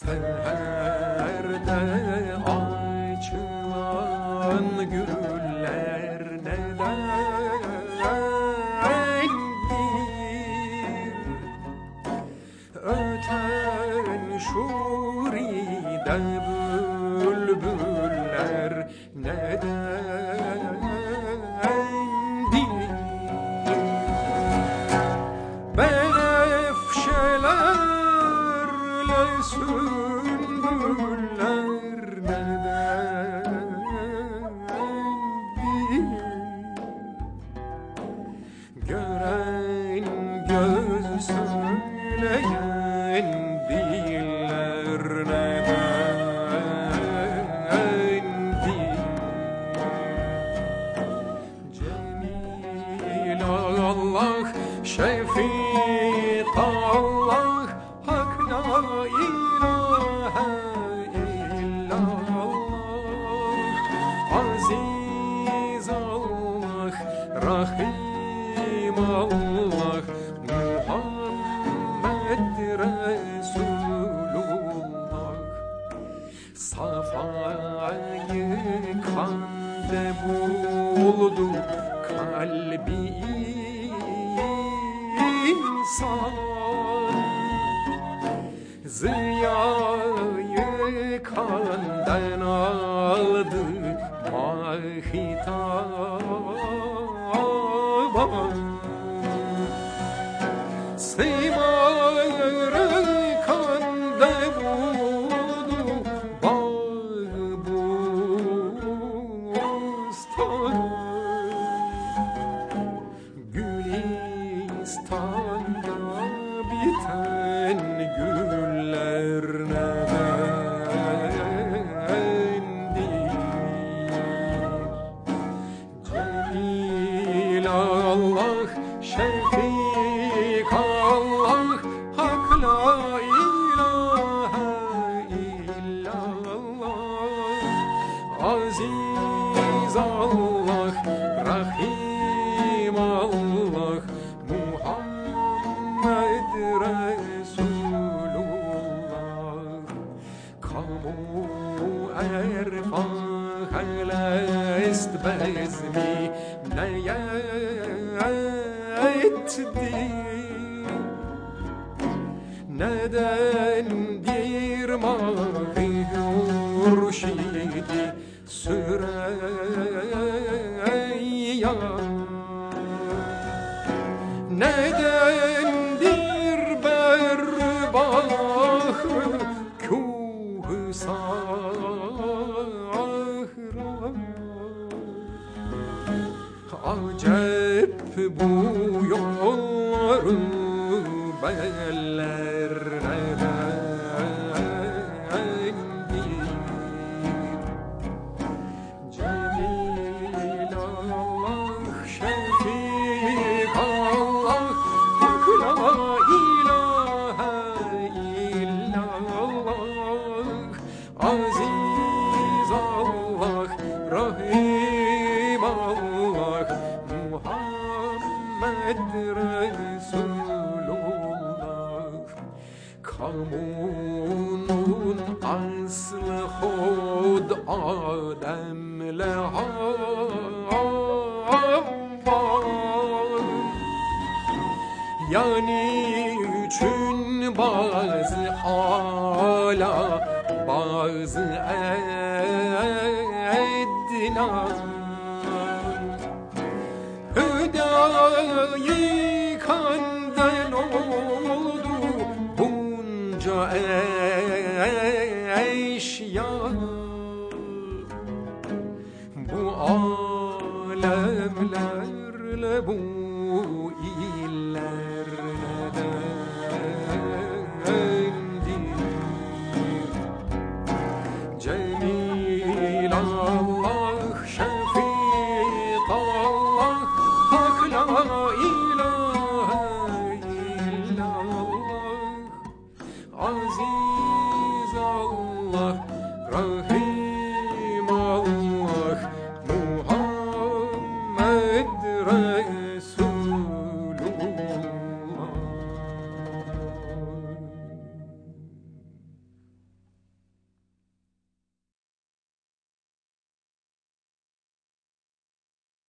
Seherde açılan güller neden bir Öten şuride bülbüller. Neden Gören göz söyleyen Rahim Allah, Muhammed Resulullah. Safayı kande buldu kalbi insan Ziyayı kandan aldı mahitaba Simarı kande buldu Gülistan'da erfah est bezmi neyetti Nedendir mahi hurşidi Süreyya? Nedendir berbahı Acep bu yolları beller nedendir Cemil Allah, Şefik illallah Resulullah Kamunun aslı hud Adem'le Havva Yani üçün bazı ala bazı edna Kandel oldu bunca eşya. Bu alemlerle bu iller